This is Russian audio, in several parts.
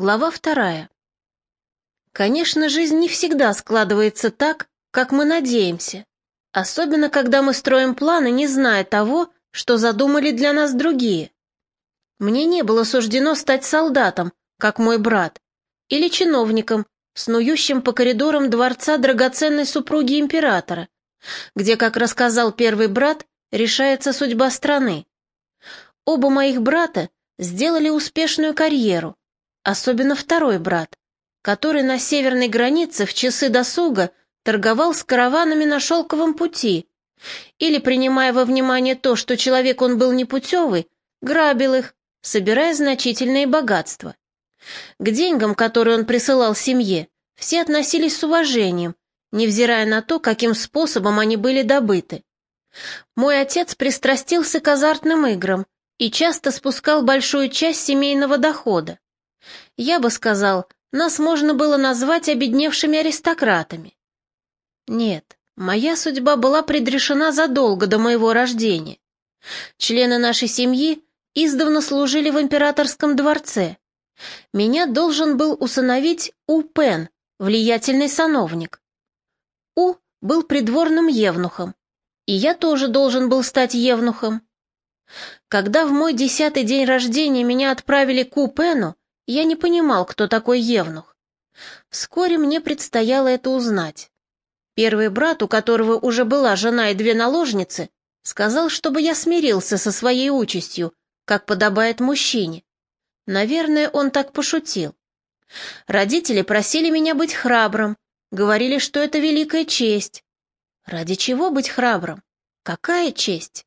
Глава вторая. Конечно, жизнь не всегда складывается так, как мы надеемся, особенно когда мы строим планы, не зная того, что задумали для нас другие. Мне не было суждено стать солдатом, как мой брат, или чиновником, снующим по коридорам дворца драгоценной супруги императора, где, как рассказал первый брат, решается судьба страны. Оба моих брата сделали успешную карьеру, особенно второй брат, который на северной границе в часы досуга торговал с караванами на шелковом пути или, принимая во внимание то, что человек он был непутевый, грабил их, собирая значительные богатства. К деньгам, которые он присылал семье, все относились с уважением, невзирая на то, каким способом они были добыты. Мой отец пристрастился к азартным играм и часто спускал большую часть семейного дохода. Я бы сказал, нас можно было назвать обедневшими аристократами. Нет, моя судьба была предрешена задолго до моего рождения. Члены нашей семьи издавна служили в императорском дворце. Меня должен был усыновить У Пен, влиятельный сановник. У был придворным евнухом, и я тоже должен был стать евнухом. Когда в мой десятый день рождения меня отправили к У Пену, я не понимал, кто такой Евнух. Вскоре мне предстояло это узнать. Первый брат, у которого уже была жена и две наложницы, сказал, чтобы я смирился со своей участью, как подобает мужчине. Наверное, он так пошутил. Родители просили меня быть храбрым, говорили, что это великая честь. Ради чего быть храбрым? Какая честь?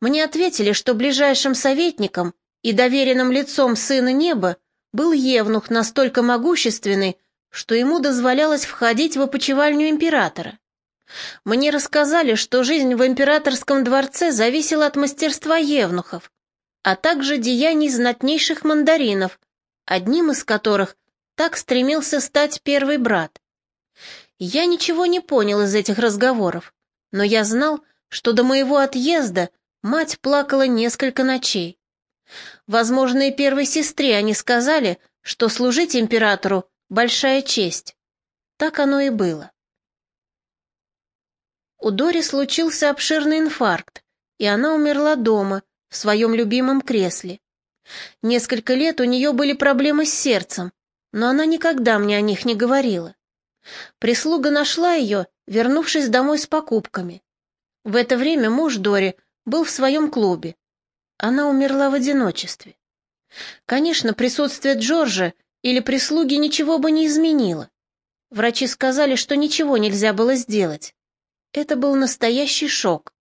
Мне ответили, что ближайшим советником и доверенным лицом сына неба был евнух настолько могущественный, что ему дозволялось входить в опочивальню императора. Мне рассказали, что жизнь в императорском дворце зависела от мастерства евнухов, а также деяний знатнейших мандаринов, одним из которых так стремился стать первый брат. Я ничего не понял из этих разговоров, но я знал, что до моего отъезда мать плакала несколько ночей. Возможно, и первой сестре они сказали, что служить императору — большая честь. Так оно и было. У Дори случился обширный инфаркт, и она умерла дома, в своем любимом кресле. Несколько лет у нее были проблемы с сердцем, но она никогда мне о них не говорила. Прислуга нашла ее, вернувшись домой с покупками. В это время муж Дори был в своем клубе. Она умерла в одиночестве. Конечно, присутствие Джорджа или прислуги ничего бы не изменило. Врачи сказали, что ничего нельзя было сделать. Это был настоящий шок.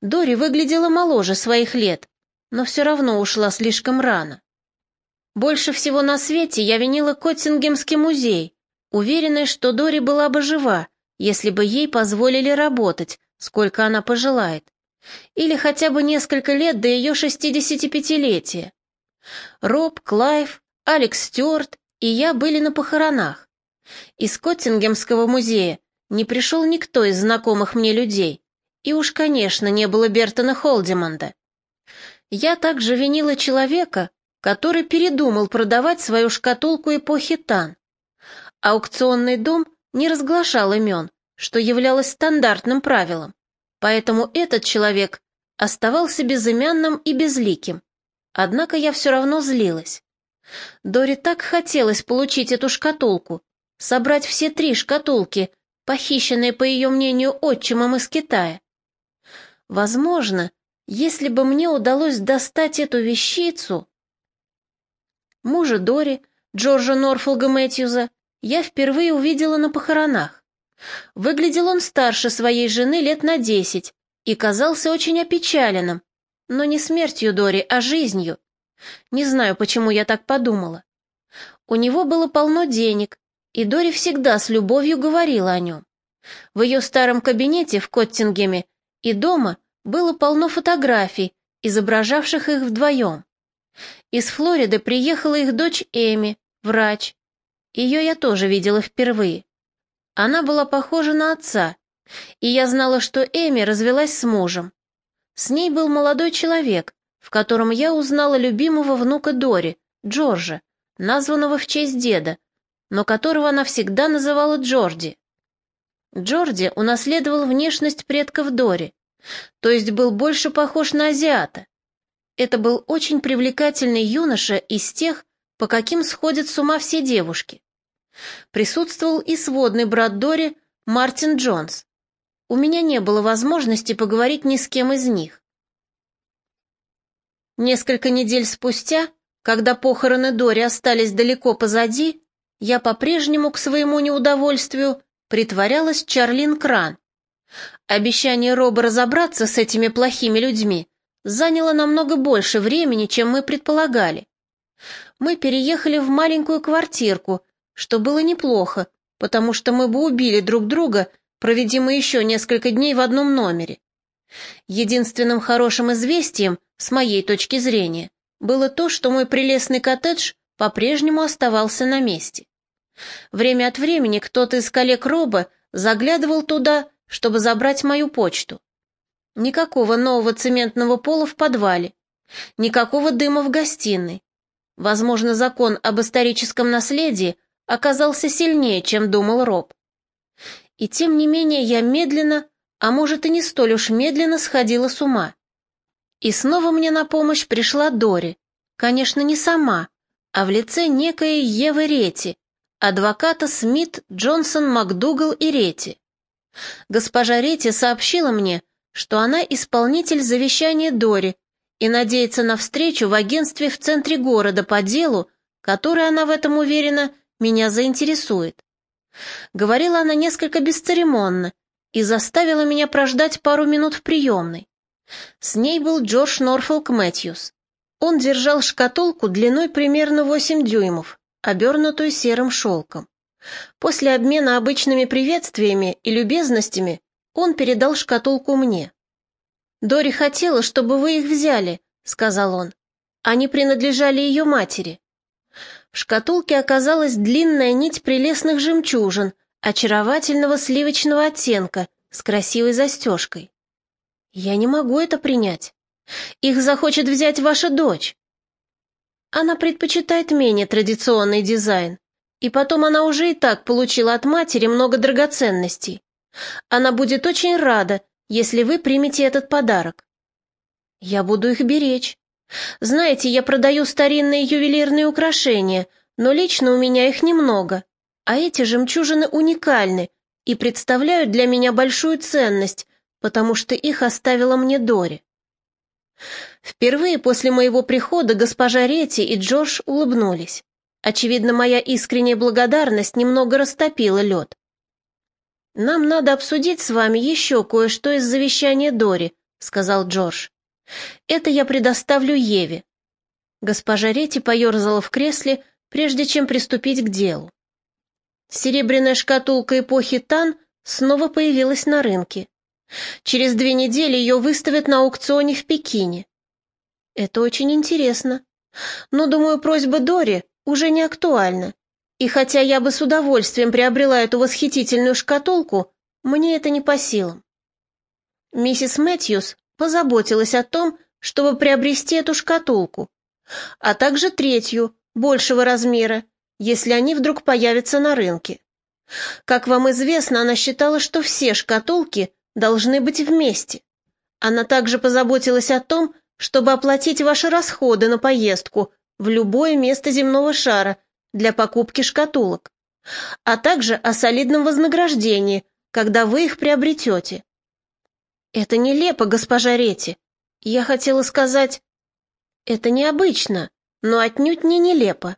Дори выглядела моложе своих лет, но все равно ушла слишком рано. Больше всего на свете я винила Коттингемский музей, уверенная, что Дори была бы жива, если бы ей позволили работать, сколько она пожелает или хотя бы несколько лет до ее 65-летия. Роб, Клайв, Алекс Стюарт и я были на похоронах. Из Коттингемского музея не пришел никто из знакомых мне людей, и уж, конечно, не было Бертона Холдимонда. Я также винила человека, который передумал продавать свою шкатулку эпохи Тан. Аукционный дом не разглашал имен, что являлось стандартным правилом. Поэтому этот человек оставался безымянным и безликим. Однако я все равно злилась. Дори так хотелось получить эту шкатулку, собрать все три шкатулки, похищенные, по ее мнению, отчимом из Китая. Возможно, если бы мне удалось достать эту вещицу... Мужа Дори, Джорджа Норфолга Мэтьюза, я впервые увидела на похоронах. Выглядел он старше своей жены лет на десять и казался очень опечаленным, но не смертью Дори, а жизнью. Не знаю, почему я так подумала. У него было полно денег, и Дори всегда с любовью говорила о нем. В ее старом кабинете в Коттингеме и дома было полно фотографий, изображавших их вдвоем. Из Флориды приехала их дочь Эми, врач. Ее я тоже видела впервые. Она была похожа на отца, и я знала, что Эми развелась с мужем. С ней был молодой человек, в котором я узнала любимого внука Дори, Джорджа, названного в честь деда, но которого она всегда называла Джорди. Джорди унаследовал внешность предков Дори, то есть был больше похож на азиата. Это был очень привлекательный юноша из тех, по каким сходят с ума все девушки. Присутствовал и сводный брат Дори, Мартин Джонс. У меня не было возможности поговорить ни с кем из них. Несколько недель спустя, когда похороны Дори остались далеко позади, я по-прежнему к своему неудовольствию притворялась Чарлин Кран. Обещание Роба разобраться с этими плохими людьми заняло намного больше времени, чем мы предполагали. Мы переехали в маленькую квартирку, что было неплохо, потому что мы бы убили друг друга, проведя мы еще несколько дней в одном номере. Единственным хорошим известием, с моей точки зрения, было то, что мой прелестный коттедж по-прежнему оставался на месте. Время от времени кто-то из коллег Роба заглядывал туда, чтобы забрать мою почту. Никакого нового цементного пола в подвале, никакого дыма в гостиной. Возможно, закон об историческом наследии оказался сильнее, чем думал Роб. И тем не менее я медленно, а может и не столь уж медленно сходила с ума. И снова мне на помощь пришла Дори, конечно, не сама, а в лице некой Евы Рети, адвоката Смит, Джонсон, МакДугал и Рети. Госпожа Рети сообщила мне, что она исполнитель завещания Дори и надеется на встречу в агентстве в центре города по делу, которое, она в этом уверена, меня заинтересует. Говорила она несколько бесцеремонно и заставила меня прождать пару минут в приемной. С ней был Джордж Норфолк Мэтьюс. Он держал шкатулку длиной примерно 8 дюймов, обернутую серым шелком. После обмена обычными приветствиями и любезностями он передал шкатулку мне. «Дори хотела, чтобы вы их взяли», — сказал он. «Они принадлежали ее матери». В шкатулке оказалась длинная нить прелестных жемчужин, очаровательного сливочного оттенка, с красивой застежкой. «Я не могу это принять. Их захочет взять ваша дочь». Она предпочитает менее традиционный дизайн. И потом она уже и так получила от матери много драгоценностей. Она будет очень рада, если вы примете этот подарок. Я буду их беречь. Знаете, я продаю старинные ювелирные украшения, но лично у меня их немного. А эти жемчужины уникальны и представляют для меня большую ценность, потому что их оставила мне Дори. Впервые после моего прихода госпожа Ретти и Джош улыбнулись. Очевидно, моя искренняя благодарность немного растопила лед. «Нам надо обсудить с вами еще кое-что из завещания Дори», — сказал Джордж. «Это я предоставлю Еве». Госпожа Ретти поерзала в кресле, прежде чем приступить к делу. Серебряная шкатулка эпохи Тан снова появилась на рынке. Через две недели ее выставят на аукционе в Пекине. Это очень интересно. Но, думаю, просьба Дори уже не актуальна. И хотя я бы с удовольствием приобрела эту восхитительную шкатулку, мне это не по силам. Миссис Мэтьюс позаботилась о том, чтобы приобрести эту шкатулку, а также третью, большего размера, если они вдруг появятся на рынке. Как вам известно, она считала, что все шкатулки должны быть вместе. Она также позаботилась о том, чтобы оплатить ваши расходы на поездку в любое место земного шара для покупки шкатулок, а также о солидном вознаграждении, когда вы их приобретете. Это нелепо, госпожа Рети. Я хотела сказать... Это необычно, но отнюдь не нелепо.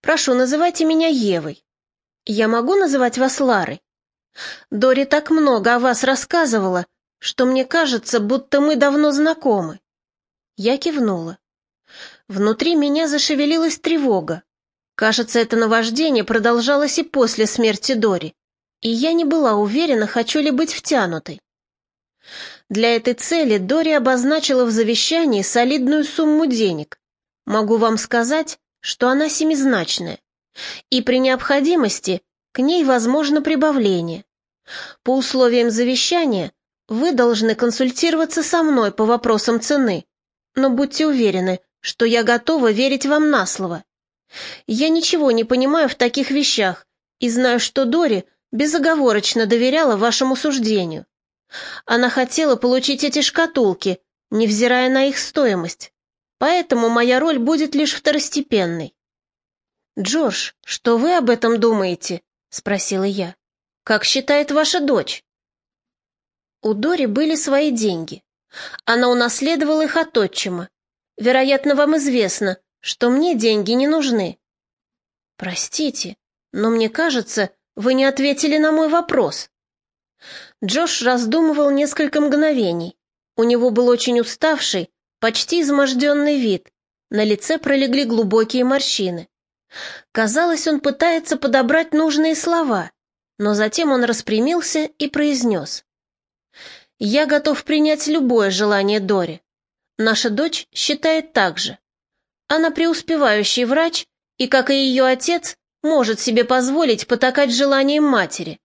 Прошу, называйте меня Евой. Я могу называть вас Ларой? Дори так много о вас рассказывала, что мне кажется, будто мы давно знакомы. Я кивнула. Внутри меня зашевелилась тревога. Кажется, это наваждение продолжалось и после смерти Дори, и я не была уверена, хочу ли быть втянутой. Для этой цели Дори обозначила в завещании солидную сумму денег. Могу вам сказать, что она семизначная, и при необходимости к ней возможно прибавление. По условиям завещания вы должны консультироваться со мной по вопросам цены, но будьте уверены, что я готова верить вам на слово. Я ничего не понимаю в таких вещах и знаю, что Дори безоговорочно доверяла вашему суждению. Она хотела получить эти шкатулки, невзирая на их стоимость. Поэтому моя роль будет лишь второстепенной. «Джордж, что вы об этом думаете?» — спросила я. «Как считает ваша дочь?» У Дори были свои деньги. Она унаследовала их от отчима. Вероятно, вам известно, что мне деньги не нужны. Простите, но мне кажется, вы не ответили на мой вопрос. Джош раздумывал несколько мгновений. У него был очень уставший, почти изможденный вид. На лице пролегли глубокие морщины. Казалось, он пытается подобрать нужные слова, но затем он распрямился и произнес. «Я готов принять любое желание Дори. Наша дочь считает так же. Она преуспевающий врач и, как и ее отец, может себе позволить потакать желаниям матери.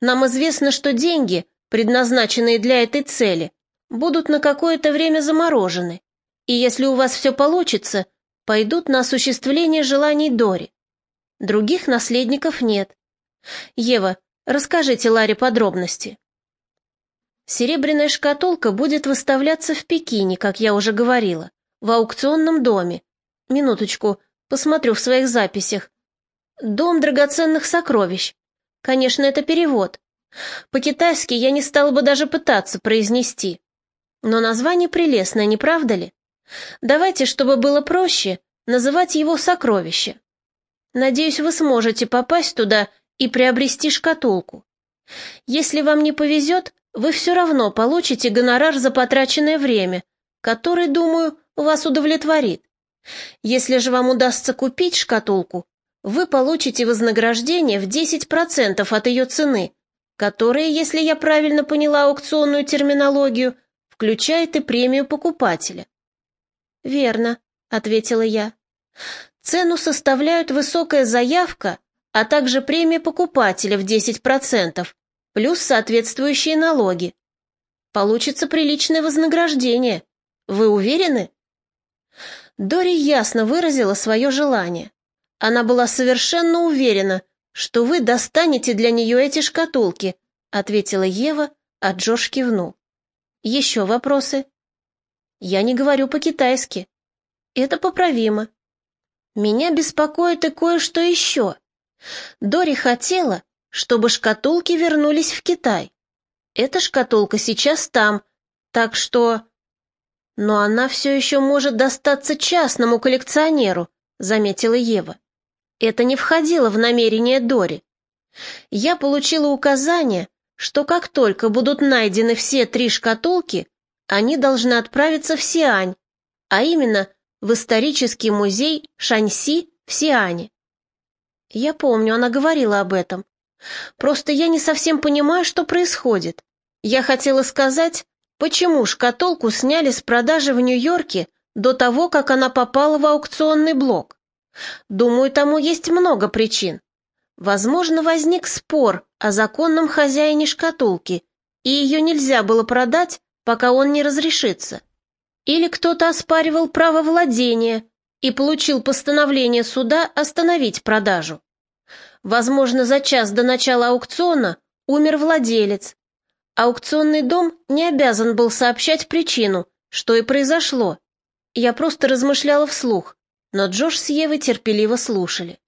Нам известно, что деньги, предназначенные для этой цели, будут на какое-то время заморожены, и если у вас все получится, пойдут на осуществление желаний Дори. Других наследников нет. Ева, расскажите Ларе подробности. Серебряная шкатулка будет выставляться в Пекине, как я уже говорила, в аукционном доме. Минуточку, посмотрю в своих записях. Дом драгоценных сокровищ. Конечно, это перевод. По-китайски я не стала бы даже пытаться произнести. Но название прелестное, не правда ли? Давайте, чтобы было проще, называть его «Сокровище». Надеюсь, вы сможете попасть туда и приобрести шкатулку. Если вам не повезет, вы все равно получите гонорар за потраченное время, который, думаю, вас удовлетворит. Если же вам удастся купить шкатулку, вы получите вознаграждение в 10% от ее цены, которая, если я правильно поняла аукционную терминологию, включает и премию покупателя. «Верно», — ответила я. «Цену составляют высокая заявка, а также премия покупателя в 10%, плюс соответствующие налоги. Получится приличное вознаграждение. Вы уверены?» Дори ясно выразила свое желание. Она была совершенно уверена, что вы достанете для нее эти шкатулки, ответила Ева, а Джош кивнул. Еще вопросы? Я не говорю по-китайски. Это поправимо. Меня беспокоит и кое-что еще. Дори хотела, чтобы шкатулки вернулись в Китай. Эта шкатулка сейчас там, так что... Но она все еще может достаться частному коллекционеру, заметила Ева. Это не входило в намерение Дори. Я получила указание, что как только будут найдены все три шкатулки, они должны отправиться в Сиань, а именно в исторический музей Шаньси в Сиане. Я помню, она говорила об этом. Просто я не совсем понимаю, что происходит. Я хотела сказать, почему шкатулку сняли с продажи в Нью-Йорке до того, как она попала в аукционный блок. Думаю, тому есть много причин. Возможно, возник спор о законном хозяине шкатулки, и ее нельзя было продать, пока он не разрешится. Или кто-то оспаривал право владения и получил постановление суда остановить продажу. Возможно, за час до начала аукциона умер владелец. Аукционный дом не обязан был сообщать причину, что и произошло. Я просто размышляла вслух, но Джош с Евой терпеливо слушали.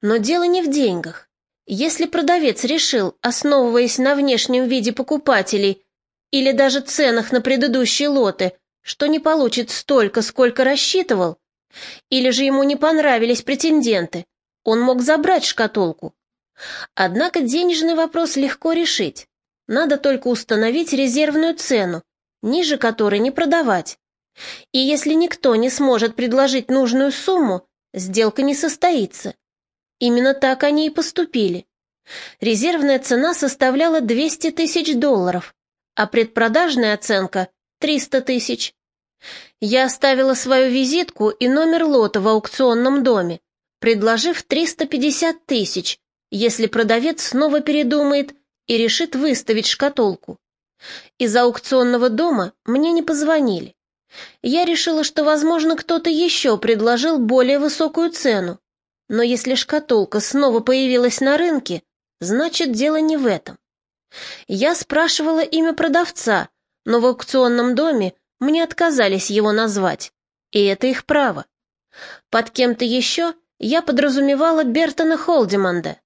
Но дело не в деньгах. Если продавец решил, основываясь на внешнем виде покупателей или даже ценах на предыдущие лоты, что не получит столько, сколько рассчитывал, или же ему не понравились претенденты, он мог забрать шкатулку. Однако денежный вопрос легко решить. Надо только установить резервную цену, ниже которой не продавать. И если никто не сможет предложить нужную сумму, сделка не состоится. Именно так они и поступили. Резервная цена составляла 200 тысяч долларов, а предпродажная оценка — 300 тысяч. Я оставила свою визитку и номер лота в аукционном доме, предложив 350 тысяч, если продавец снова передумает и решит выставить шкатулку. Из аукционного дома мне не позвонили. Я решила, что, возможно, кто-то еще предложил более высокую цену. Но если шкатулка снова появилась на рынке, значит, дело не в этом. Я спрашивала имя продавца, но в аукционном доме мне отказались его назвать, и это их право. Под кем-то еще я подразумевала Бертона Холдиманда.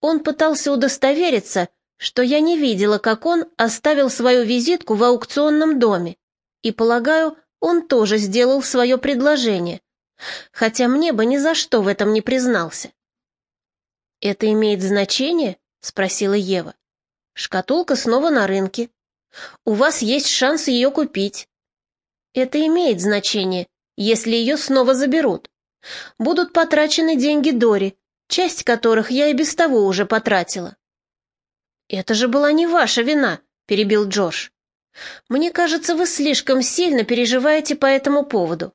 Он пытался удостовериться, что я не видела, как он оставил свою визитку в аукционном доме, и, полагаю, он тоже сделал свое предложение, хотя мне бы ни за что в этом не признался. «Это имеет значение?» — спросила Ева. «Шкатулка снова на рынке. У вас есть шанс ее купить. Это имеет значение, если ее снова заберут. Будут потрачены деньги Дори, часть которых я и без того уже потратила. «Это же была не ваша вина», — перебил Джордж. «Мне кажется, вы слишком сильно переживаете по этому поводу.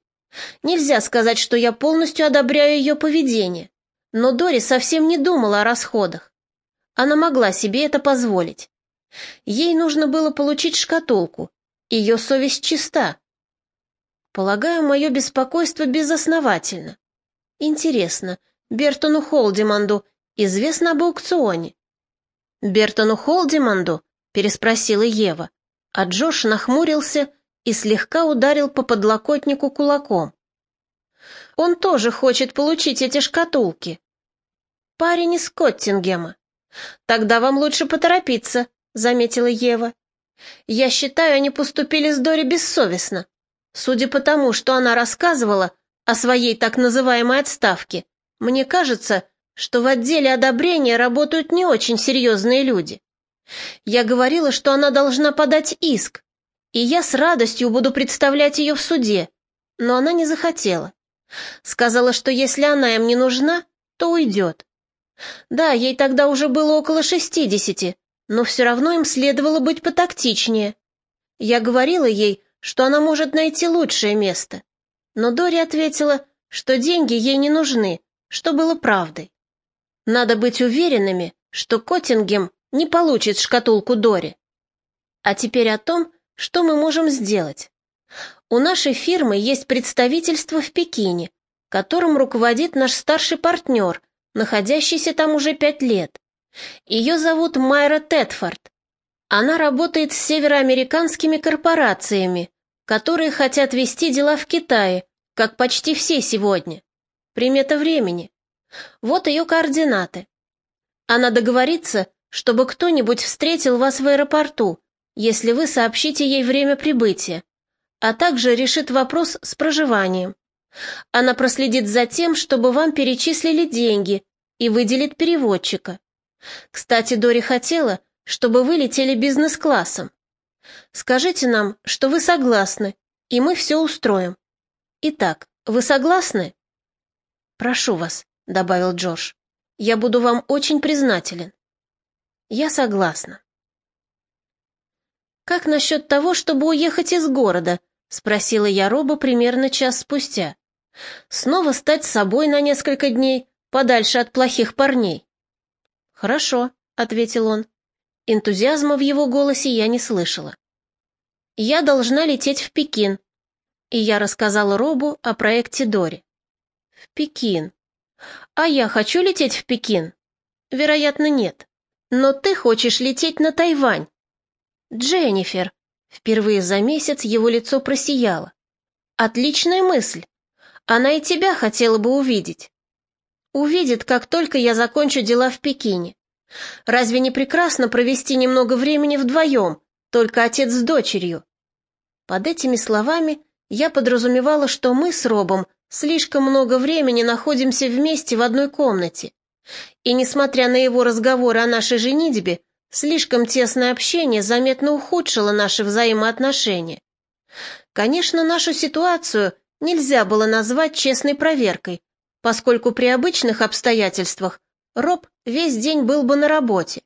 Нельзя сказать, что я полностью одобряю ее поведение, но Дори совсем не думала о расходах. Она могла себе это позволить. Ей нужно было получить шкатулку. Ее совесть чиста. Полагаю, мое беспокойство безосновательно. Интересно, Бертону Холдиманду известно об аукционе? Бертону Холдиманду? переспросила Ева, а Джош нахмурился и слегка ударил по подлокотнику кулаком. Он тоже хочет получить эти шкатулки. Парень из Коттингема. Тогда вам лучше поторопиться, заметила Ева. «Я считаю, они поступили с Дори бессовестно. Судя по тому, что она рассказывала о своей так называемой отставке, мне кажется, что в отделе одобрения работают не очень серьезные люди. Я говорила, что она должна подать иск, и я с радостью буду представлять ее в суде, но она не захотела. Сказала, что если она им не нужна, то уйдет. Да, ей тогда уже было около шестидесяти, но все равно им следовало быть потактичнее. Я говорила ей, что она может найти лучшее место, но Дори ответила, что деньги ей не нужны, что было правдой. Надо быть уверенными, что Коттингем не получит шкатулку Дори. А теперь о том, что мы можем сделать. У нашей фирмы есть представительство в Пекине, которым руководит наш старший партнер, находящийся там уже пять лет. Ее зовут Майра Тетфорд. Она работает с североамериканскими корпорациями, которые хотят вести дела в Китае, как почти все сегодня. Примета времени. Вот ее координаты. Она договорится, чтобы кто-нибудь встретил вас в аэропорту, если вы сообщите ей время прибытия, а также решит вопрос с проживанием. Она проследит за тем, чтобы вам перечислили деньги и выделит переводчика. Кстати, Дори хотела, чтобы вы летели бизнес-классом. Скажите нам, что вы согласны, и мы все устроим. Итак, вы согласны? Прошу вас, добавил Джордж. Я буду вам очень признателен. Я согласна. Как насчет того, чтобы уехать из города? спросила я Роба примерно час спустя. Снова стать собой на несколько дней, подальше от плохих парней. «Хорошо», — ответил он. Энтузиазма в его голосе я не слышала. «Я должна лететь в Пекин», и я рассказала Робу о проекте Дори. «В Пекин. А я хочу лететь в Пекин?» «Вероятно, нет. Но ты хочешь лететь на Тайвань». «Дженнифер», впервые за месяц его лицо просияло. «Отличная мысль. Она и тебя хотела бы увидеть». Увидит, как только я закончу дела в Пекине. Разве не прекрасно провести немного времени вдвоем, только отец с дочерью? Под этими словами я подразумевала, что мы с Робом слишком много времени находимся вместе в одной комнате. И, несмотря на его разговоры о нашей женитьбе, слишком тесное общение заметно ухудшило наши взаимоотношения. Конечно, нашу ситуацию нельзя было назвать честной проверкой, поскольку при обычных обстоятельствах Роб весь день был бы на работе,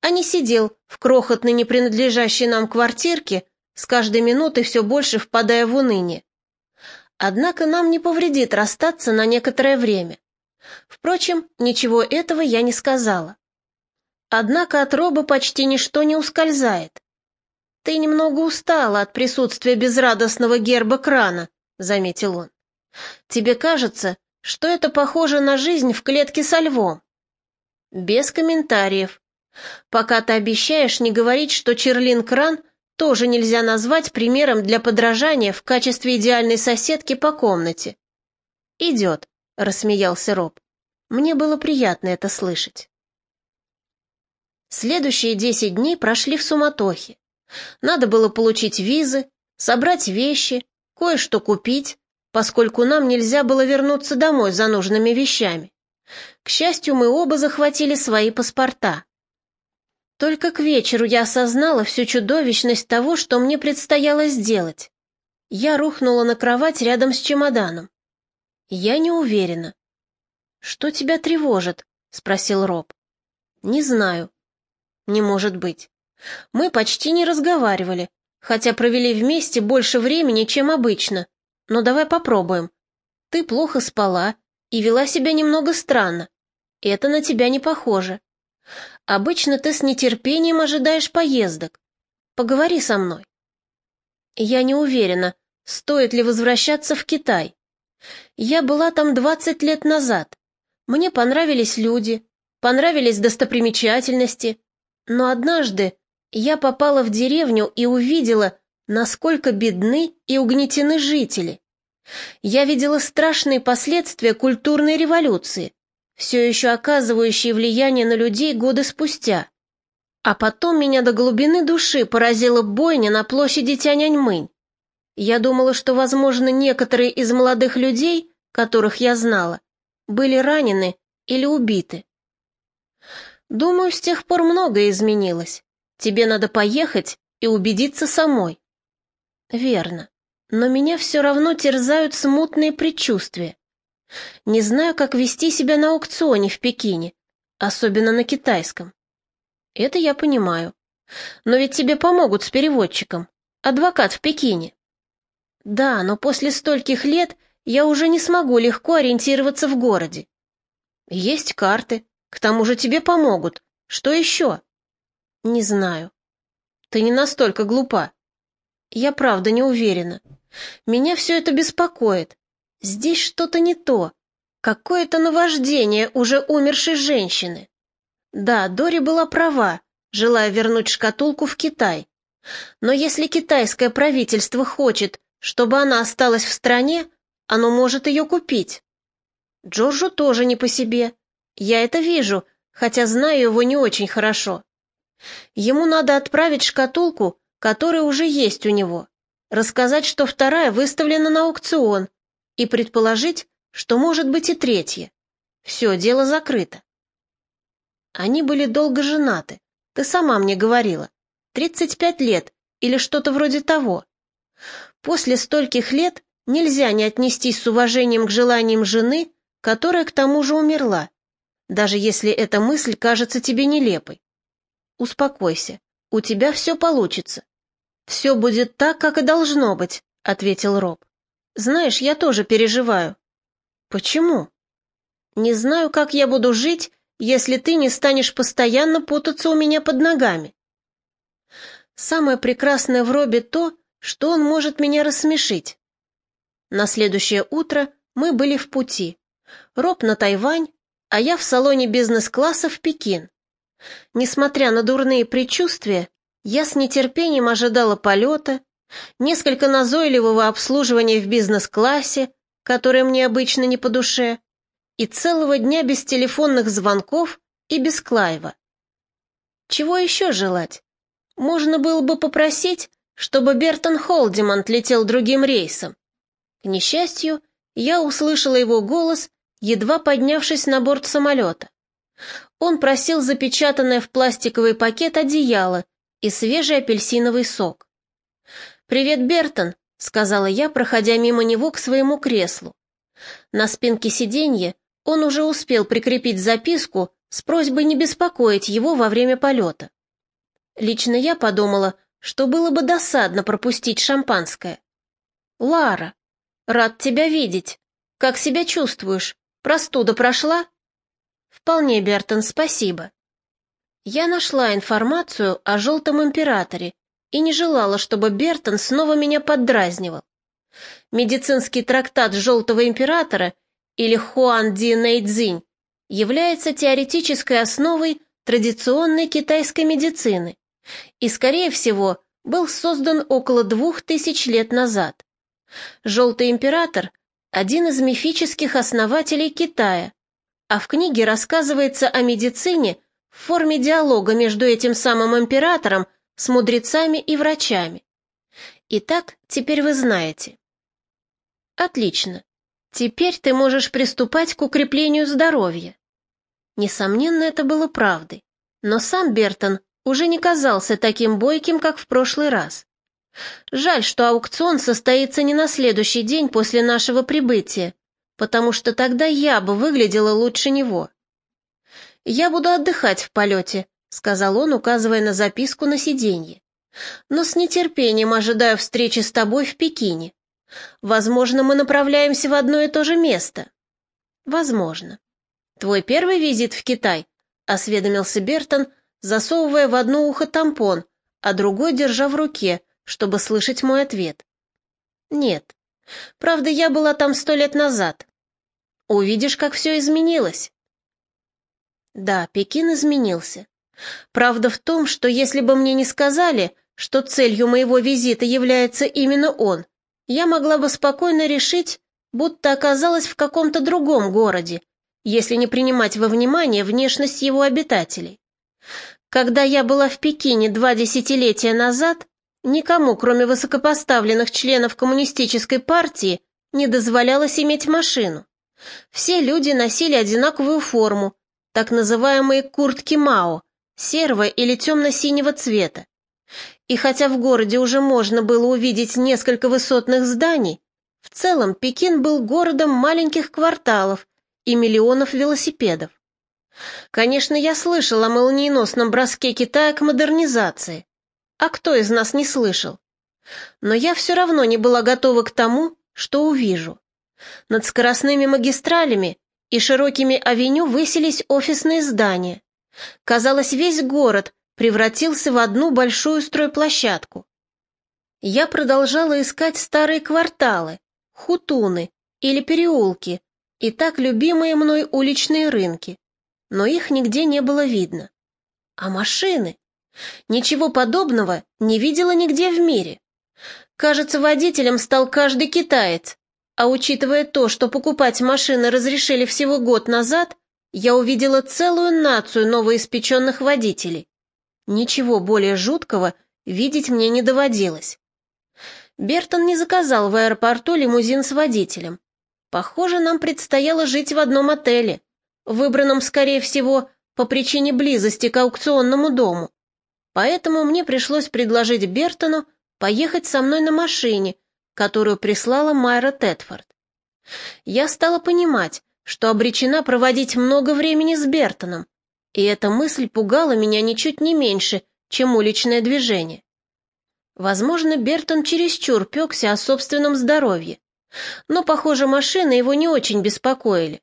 а не сидел в крохотной не принадлежащей нам квартирке, с каждой минутой все больше впадая в уныние. Однако нам не повредит расстаться на некоторое время. Впрочем, ничего этого я не сказала. Однако от Роба почти ничто не ускользает. «Ты немного устала от присутствия безрадостного герба крана», — заметил он. «Тебе кажется, что это похоже на жизнь в клетке со львом?» «Без комментариев. Пока ты обещаешь не говорить, что Черлин Кран тоже нельзя назвать примером для подражания в качестве идеальной соседки по комнате». «Идет», — рассмеялся Роб. Мне было приятно это слышать. Следующие десять дней прошли в суматохе. Надо было получить визы, собрать вещи, кое-что купить, поскольку нам нельзя было вернуться домой за нужными вещами. К счастью, мы оба захватили свои паспорта. Только к вечеру я осознала всю чудовищность того, что мне предстояло сделать. Я рухнула на кровать рядом с чемоданом. Я не уверена. «Что тебя тревожит?» — спросил Роб. «Не знаю». «Не может быть. Мы почти не разговаривали, хотя провели вместе больше времени, чем обычно. Но давай попробуем. Ты плохо спала и вела себя немного странно. Это на тебя не похоже. Обычно ты с нетерпением ожидаешь поездок. Поговори со мной. Я не уверена, стоит ли возвращаться в Китай. Я была там 20 лет назад. Мне понравились люди, понравились достопримечательности, но однажды я попала в деревню и увидела, насколько бедны и угнетены жители. Я видела страшные последствия культурной революции, все еще оказывающие влияние на людей годы спустя. А потом меня до глубины души поразила бойня на площади Тяньаньмынь. Я думала, что, возможно, некоторые из молодых людей, которых я знала, были ранены или убиты. Думаю, с тех пор многое изменилось. Тебе надо поехать и убедиться самой. Верно. Но меня все равно терзают смутные предчувствия. Не знаю, как вести себя на аукционе в Пекине, особенно на китайском. Это я понимаю. Но ведь тебе помогут с переводчиком. Адвокат в Пекине. Да, но после стольких лет я уже не смогу легко ориентироваться в городе. Есть карты, к тому же тебе помогут. Что еще? Не знаю. Ты не настолько глупа. Я правда не уверена. Меня все это беспокоит. Здесь что-то не то. Какое-то наваждение уже умершей женщины. Да, Дори была права, желая вернуть шкатулку в Китай. Но если китайское правительство хочет, чтобы она осталась в стране, оно может ее купить. Джорджу тоже не по себе. Я это вижу, хотя знаю его не очень хорошо. Ему надо отправить шкатулку, которая уже есть у него, рассказать, что вторая выставлена на аукцион, и предположить, что может быть и третья. Все, дело закрыто. Они были долго женаты, ты сама мне говорила. 35 лет или что-то вроде того. После стольких лет нельзя не отнестись с уважением к желаниям жены, которая к тому же умерла даже если эта мысль кажется тебе нелепой. Успокойся, у тебя все получится. Все будет так, как и должно быть, ответил Роб. Знаешь, я тоже переживаю. Почему? Не знаю, как я буду жить, если ты не станешь постоянно путаться у меня под ногами. Самое прекрасное в Робе то, что он может меня рассмешить. На следующее утро мы были в пути. Роб на Тайвань, а я в салоне бизнес-класса в Пекин. Несмотря на дурные предчувствия, я с нетерпением ожидала полета, несколько назойливого обслуживания в бизнес-классе, которое мне обычно не по душе, и целого дня без телефонных звонков и без Клайва. Чего еще желать? Можно было бы попросить, чтобы Бертон Холдимонт летел другим рейсом. К несчастью, я услышала его голос едва поднявшись на борт самолета. Он просил запечатанное в пластиковый пакет одеяло и свежий апельсиновый сок. «Привет, Бертон», — сказала я, проходя мимо него к своему креслу. На спинке сиденья он уже успел прикрепить записку с просьбой не беспокоить его во время полета. Лично я подумала, что было бы досадно пропустить шампанское. «Лара, рад тебя видеть. Как себя чувствуешь?» Простуда прошла? Вполне, Бертон, спасибо. Я нашла информацию о Желтом Императоре и не желала, чтобы Бертон снова меня поддразнивал. Медицинский трактат Желтого Императора или Хуан Ди Нэйцзинь является теоретической основой традиционной китайской медицины и, скорее всего, был создан около двух тысяч лет назад. Желтый император – один из мифических основателей Китая, а в книге рассказывается о медицине в форме диалога между этим самым императором с мудрецами и врачами. Итак, теперь вы знаете. Отлично. Теперь ты можешь приступать к укреплению здоровья. Несомненно, это было правдой, но сам Бертон уже не казался таким бойким, как в прошлый раз. Жаль, что аукцион состоится не на следующий день после нашего прибытия, потому что тогда я бы выглядела лучше него. «Я буду отдыхать в полете», — сказал он, указывая на записку на сиденье. «Но с нетерпением ожидаю встречи с тобой в Пекине. Возможно, мы направляемся в одно и то же место». «Возможно». «Твой первый визит в Китай?» — осведомился Бертон, засовывая в одно ухо тампон, а другой держа в руке, чтобы слышать мой ответ. «Нет. Правда, я была там сто лет назад. Увидишь, как все изменилось». Да, Пекин изменился. Правда в том, что если бы мне не сказали, что целью моего визита является именно он, я могла бы спокойно решить, будто оказалась в каком-то другом городе, если не принимать во внимание внешность его обитателей. Когда я была в Пекине два десятилетия назад, никому, кроме высокопоставленных членов коммунистической партии, не дозволялось иметь машину. Все люди носили одинаковую форму, так называемые куртки Мао, серого или темно-синего цвета. И хотя в городе уже можно было увидеть несколько высотных зданий, в целом Пекин был городом маленьких кварталов и миллионов велосипедов. Конечно, я слышал о молниеносном броске Китая к модернизации. А кто из нас не слышал? Но я все равно не была готова к тому, что увижу. Над скоростными магистралями и широкими авеню высились офисные здания. Казалось, весь город превратился в одну большую стройплощадку. Я продолжала искать старые кварталы, хутуны или переулки и так любимые мной уличные рынки, но их нигде не было видно. А машины? Ничего подобного не видела нигде в мире. Кажется, водителем стал каждый китаец, а учитывая то, что покупать машины разрешили всего год назад, я увидела целую нацию новоиспеченных водителей. Ничего более жуткого видеть мне не доводилось. Бертон не заказал в аэропорту лимузин с водителем. Похоже, нам предстояло жить в одном отеле, выбранном, скорее всего, по причине близости к аукционному дому. Поэтому мне пришлось предложить Бертону поехать со мной на машине, которую прислала Майра Тетфорд. Я стала понимать, что обречена проводить много времени с Бертоном, и эта мысль пугала меня ничуть не меньше, чем уличное движение. Возможно, Бертон чересчур пекся о собственном здоровье, но, похоже, машины его не очень беспокоили.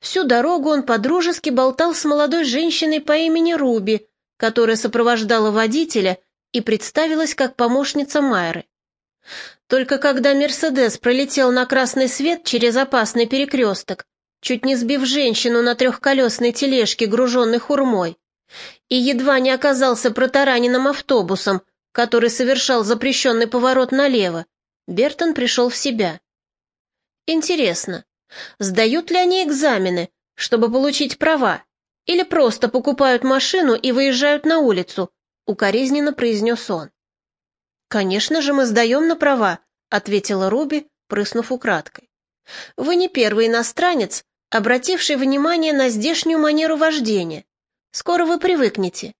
Всю дорогу он подружески болтал с молодой женщиной по имени Руби, которая сопровождала водителя и представилась как помощница Майры. Только когда «Мерседес» пролетел на красный свет через опасный перекресток, чуть не сбив женщину на трехколесной тележке, груженной хурмой, и едва не оказался протараненным автобусом, который совершал запрещенный поворот налево, Бертон пришел в себя. Интересно, сдают ли они экзамены, чтобы получить права, или просто покупают машину и выезжают на улицу, укоризненно произнес он. «Конечно же мы сдаем на права», — ответила Руби, прыснув украдкой. «Вы не первый иностранец, обративший внимание на здешнюю манеру вождения. Скоро вы привыкнете».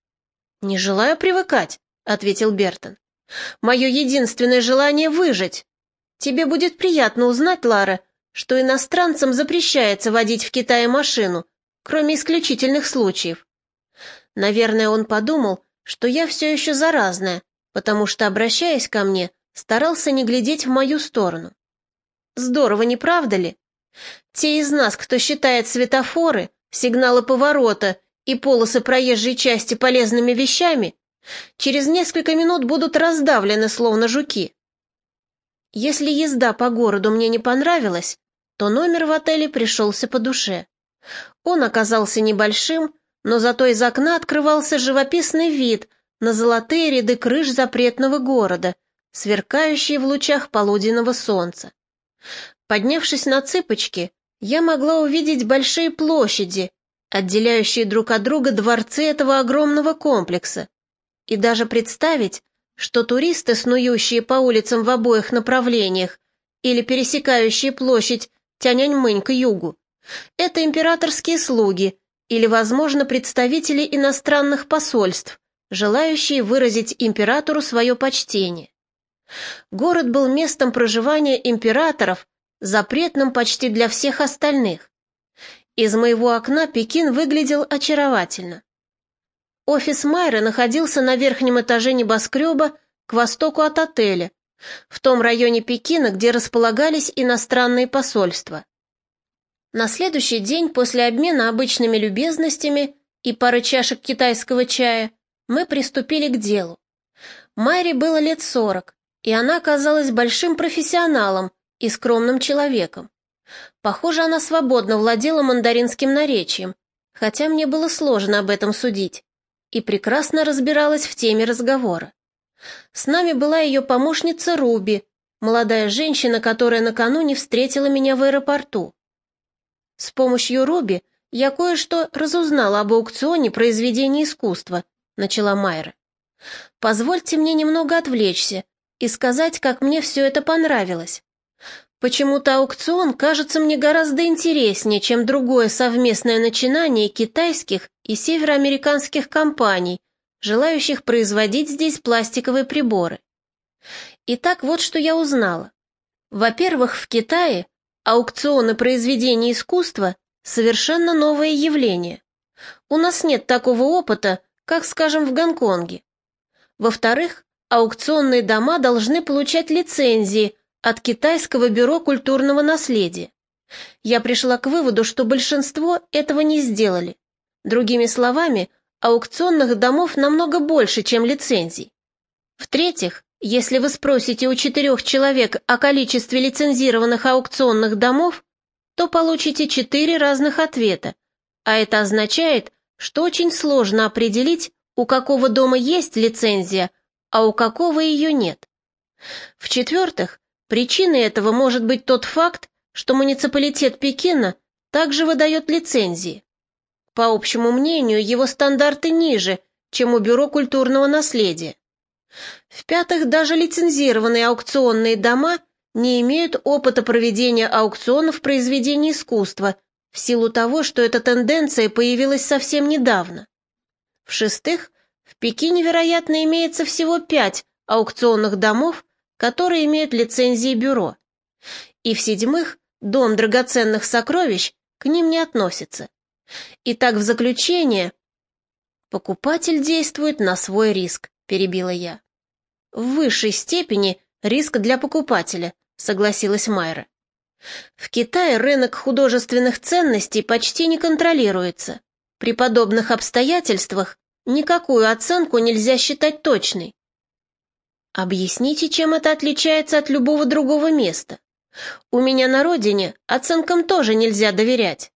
«Не желаю привыкать», — ответил Бертон. «Мое единственное желание — выжить. Тебе будет приятно узнать, Лара, что иностранцам запрещается водить в Китае машину, кроме исключительных случаев». Наверное, он подумал, что я все еще заразная, потому что, обращаясь ко мне, старался не глядеть в мою сторону. Здорово, не правда ли? Те из нас, кто считает светофоры, сигналы поворота и полосы проезжей части полезными вещами, Через несколько минут будут раздавлены, словно жуки. Если езда по городу мне не понравилась, то номер в отеле пришелся по душе. Он оказался небольшим, но зато из окна открывался живописный вид на золотые ряды крыш запретного города, сверкающие в лучах полуденного солнца. Поднявшись на цыпочки, я могла увидеть большие площади, отделяющие друг от друга дворцы этого огромного комплекса, и даже представить, что туристы, снующие по улицам в обоих направлениях или пересекающие площадь Тяньаньмынь к югу, это императорские слуги или, возможно, представители иностранных посольств, желающие выразить императору свое почтение. Город был местом проживания императоров, запретным почти для всех остальных. Из моего окна Пекин выглядел очаровательно. Офис Майры находился на верхнем этаже небоскреба к востоку от отеля, в том районе Пекина, где располагались иностранные посольства. На следующий день после обмена обычными любезностями и пары чашек китайского чая мы приступили к делу. Майре было лет сорок, и она казалась большим профессионалом и скромным человеком. Похоже, она свободно владела мандаринским наречием, хотя мне было сложно об этом судить и прекрасно разбиралась в теме разговора. С нами была ее помощница Руби, молодая женщина, которая накануне встретила меня в аэропорту. С помощью Руби я кое-что разузнала об аукционе произведений искусства, начала Майра. Позвольте мне немного отвлечься и сказать, как мне все это понравилось. Почему-то аукцион кажется мне гораздо интереснее, чем другое совместное начинание китайских и североамериканских компаний, желающих производить здесь пластиковые приборы. Итак, вот что я узнала. Во-первых, в Китае аукционы произведений искусства – совершенно новое явление. У нас нет такого опыта, как, скажем, в Гонконге. Во-вторых, аукционные дома должны получать лицензии от Китайского бюро культурного наследия. Я пришла к выводу, что большинство этого не сделали. Другими словами, аукционных домов намного больше, чем лицензий. В-третьих, если вы спросите у четырех человек о количестве лицензированных аукционных домов, то получите четыре разных ответа, а это означает, что очень сложно определить, у какого дома есть лицензия, а у какого ее нет. В-четвертых, Причиной этого может быть тот факт, что муниципалитет Пекина также выдает лицензии. По общему мнению, его стандарты ниже, чем у Бюро культурного наследия. В-пятых, даже лицензированные аукционные дома не имеют опыта проведения аукционов произведений искусства в силу того, что эта тенденция появилась совсем недавно. В-шестых, в Пекине, вероятно, имеется всего пять аукционных домов, которые имеют лицензии бюро. И в-седьмых, дом драгоценных сокровищ к ним не относится. Итак, в заключение, покупатель действует на свой риск, перебила я. В высшей степени риск для покупателя, согласилась Майра. В Китае рынок художественных ценностей почти не контролируется. При подобных обстоятельствах никакую оценку нельзя считать точной. Объясните, чем это отличается от любого другого места. У меня на родине оценкам тоже нельзя доверять.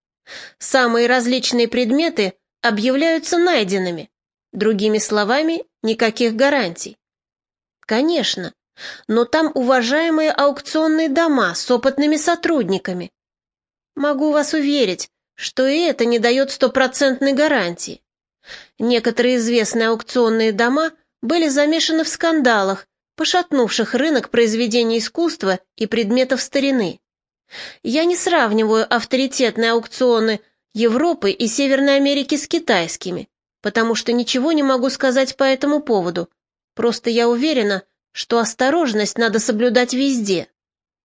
Самые различные предметы объявляются найденными. Другими словами, никаких гарантий. Конечно, но там уважаемые аукционные дома с опытными сотрудниками. Могу вас уверить, что и это не дает стопроцентной гарантии. Некоторые известные аукционные дома – были замешаны в скандалах, пошатнувших рынок произведений искусства и предметов старины. Я не сравниваю авторитетные аукционы Европы и Северной Америки с китайскими, потому что ничего не могу сказать по этому поводу. Просто я уверена, что осторожность надо соблюдать везде.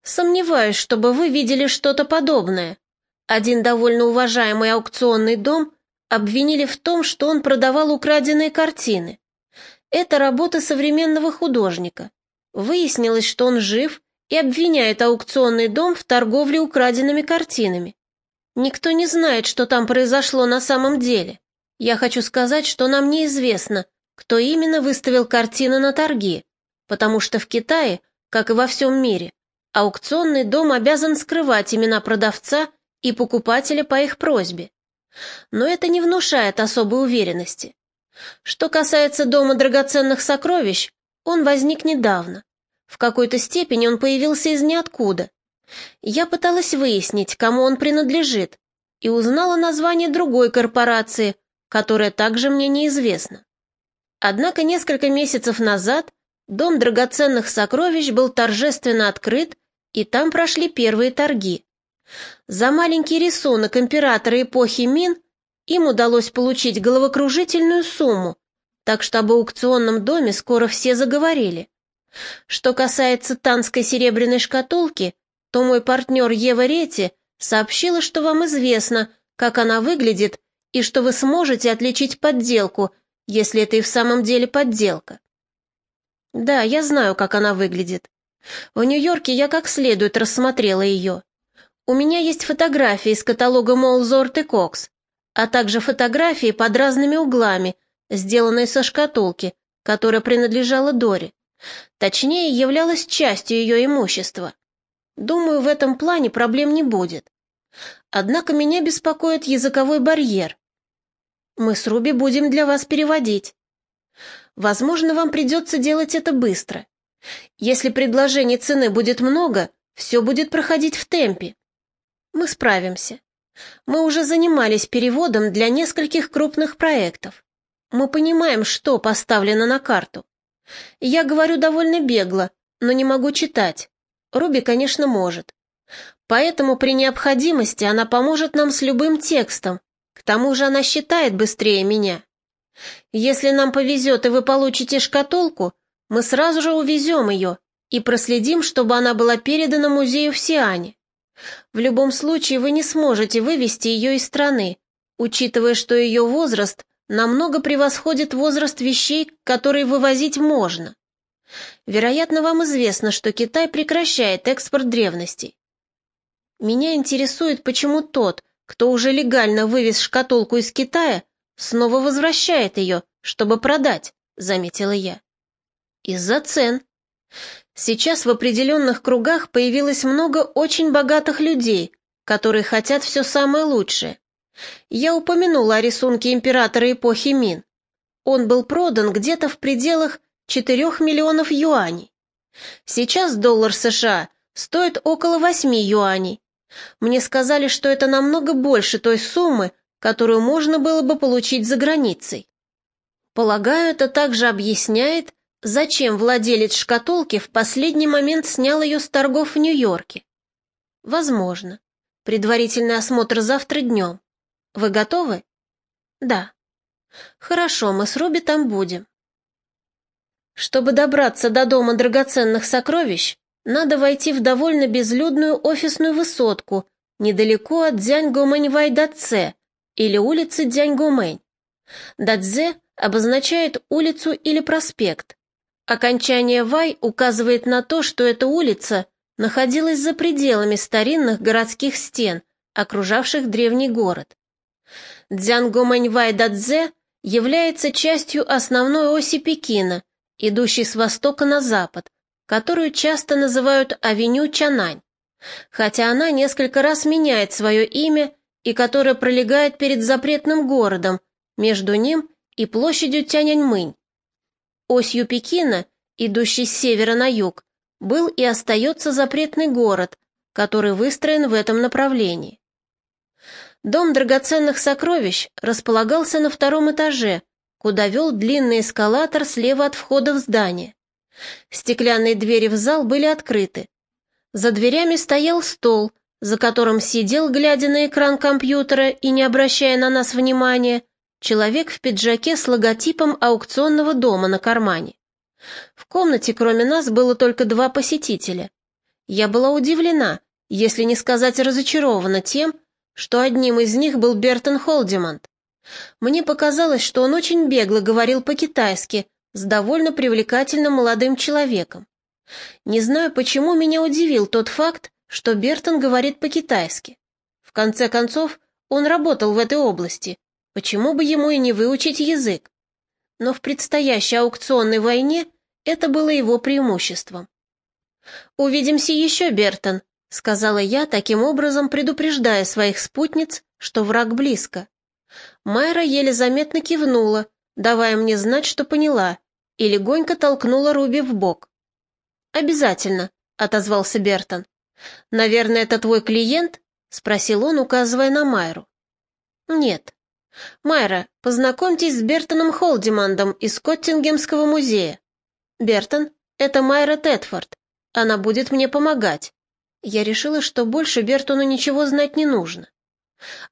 Сомневаюсь, чтобы вы видели что-то подобное. Один довольно уважаемый аукционный дом обвинили в том, что он продавал украденные картины. Это работа современного художника. Выяснилось, что он жив и обвиняет аукционный дом в торговле украденными картинами. Никто не знает, что там произошло на самом деле. Я хочу сказать, что нам неизвестно, кто именно выставил картины на торги, потому что в Китае, как и во всем мире, аукционный дом обязан скрывать имена продавца и покупателя по их просьбе. Но это не внушает особой уверенности. Что касается дома драгоценных сокровищ, он возник недавно. В какой-то степени он появился из ниоткуда. Я пыталась выяснить, кому он принадлежит, и узнала название другой корпорации, которая также мне неизвестна. Однако несколько месяцев назад дом драгоценных сокровищ был торжественно открыт, и там прошли первые торги. За маленький рисунок императора эпохи Мин им удалось получить головокружительную сумму, так что об аукционном доме скоро все заговорили. Что касается танской серебряной шкатулки, то мой партнер Ева Рети сообщила, что вам известно, как она выглядит, и что вы сможете отличить подделку, если это и в самом деле подделка. Да, я знаю, как она выглядит. В Нью-Йорке я как следует рассмотрела ее. У меня есть фотографии из каталога Молзорт и Кокс, а также фотографии под разными углами, сделанные со шкатулки, которая принадлежала Доре. Точнее, являлась частью ее имущества. Думаю, в этом плане проблем не будет. Однако меня беспокоит языковой барьер. Мы с Руби будем для вас переводить. Возможно, вам придется делать это быстро. Если предложений цены будет много, все будет проходить в темпе. Мы справимся. Мы уже занимались переводом для нескольких крупных проектов. Мы понимаем, что поставлено на карту. Я говорю довольно бегло, но не могу читать. Руби, конечно, может. Поэтому при необходимости она поможет нам с любым текстом. К тому же она считает быстрее меня. Если нам повезет и вы получите шкатулку, мы сразу же увезем ее и проследим, чтобы она была передана музею в Сиане. В любом случае вы не сможете вывести ее из страны, учитывая, что ее возраст намного превосходит возраст вещей, которые вывозить можно. Вероятно, вам известно, что Китай прекращает экспорт древностей. Меня интересует, почему тот, кто уже легально вывез шкатулку из Китая, снова возвращает ее, чтобы продать, заметила я. Из-за цен. Сейчас в определенных кругах появилось много очень богатых людей, которые хотят все самое лучшее. Я упомянула о рисунке императора эпохи Мин. Он был продан где-то в пределах 4 миллионов юаней. Сейчас доллар США стоит около 8 юаней. Мне сказали, что это намного больше той суммы, которую можно было бы получить за границей. Полагаю, это также объясняет, Зачем владелец шкатулки в последний момент снял ее с торгов в Нью-Йорке? Возможно. Предварительный осмотр завтра днем. Вы готовы? Да. Хорошо, мы с Руби там будем. Чтобы добраться до дома драгоценных сокровищ, надо войти в довольно безлюдную офисную высотку, недалеко от Дзяньгомэнь-Вай-Датце или улицы Дзяньгомэнь. Дадзе обозначает улицу или проспект, Окончание «Вай» указывает на то, что эта улица находилась за пределами старинных городских стен, окружавших древний город. Дзянгомэньвай-дадзе является частью основной оси Пекина, идущей с востока на запад, которую часто называют авеню Чанань, хотя она несколько раз меняет свое имя и которая пролегает перед запретным городом, между ним и площадью Тяньаньмынь. Осью Пекина, идущей с севера на юг, был и остается запретный город, который выстроен в этом направлении. Дом драгоценных сокровищ располагался на втором этаже, куда вел длинный эскалатор слева от входа в здание. Стеклянные двери в зал были открыты. За дверями стоял стол, за которым сидел, глядя на экран компьютера и не обращая на нас внимания, Человек в пиджаке с логотипом аукционного дома на кармане. В комнате кроме нас было только два посетителя. Я была удивлена, если не сказать разочарована тем, что одним из них был Бертон Холдимант. Мне показалось, что он очень бегло говорил по-китайски с довольно привлекательным молодым человеком. Не знаю, почему меня удивил тот факт, что Бертон говорит по-китайски. В конце концов, он работал в этой области, Почему бы ему и не выучить язык? но в предстоящей аукционной войне это было его преимуществом. «Увидимся еще, Бертон», — сказала я, таким образом предупреждая своих спутниц, что враг близко. Майра еле заметно кивнула, давая мне знать, что поняла, и легонько толкнула Руби в бок. «Обязательно», — отозвался Бертон. «Наверное, это твой клиент?» — спросил он, указывая на Майру. «Нет». «Майра, познакомьтесь с Бертоном Холдимандом из Коттингемского музея. Бертон, это Майра Тетфорд. Она будет мне помогать». Я решила, что больше Бертону ничего знать не нужно.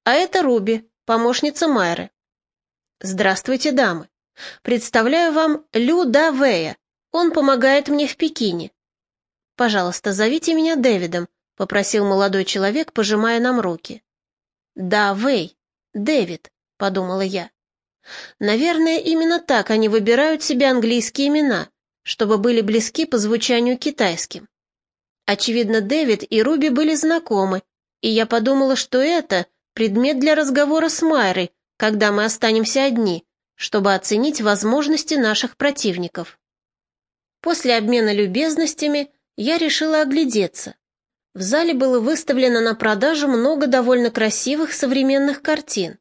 «А это Руби, помощница Майры». «Здравствуйте, дамы. Представляю вам Лю Да Вэя. Он помогает мне в Пекине. «Пожалуйста, зовите меня Дэвидом», — попросил молодой человек, пожимая нам руки. «Да, Вэй, Дэвид», — подумала я. «Наверное, именно так они выбирают себе английские имена, чтобы были близки по звучанию китайским». Очевидно, Дэвид и Руби были знакомы, и я подумала, что это предмет для разговора с Майрой, когда мы останемся одни, чтобы оценить возможности наших противников. После обмена любезностями я решила оглядеться. В зале было выставлено на продажу много довольно красивых современных картин.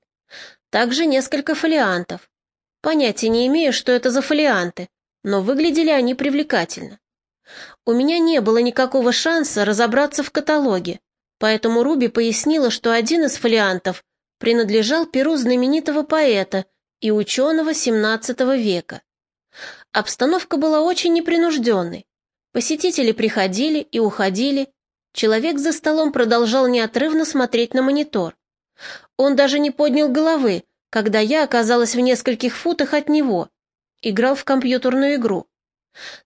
Также несколько фолиантов. Понятия не имею, что это за фолианты, но выглядели они привлекательно. У меня не было никакого шанса разобраться в каталоге, поэтому Руби пояснила, что один из фолиантов принадлежал перу знаменитого поэта и ученого XVII века. Обстановка была очень непринужденной. Посетители приходили и уходили. Человек за столом продолжал неотрывно смотреть на монитор. Он даже не поднял головы, когда я оказалась в нескольких футах от него. Играл в компьютерную игру.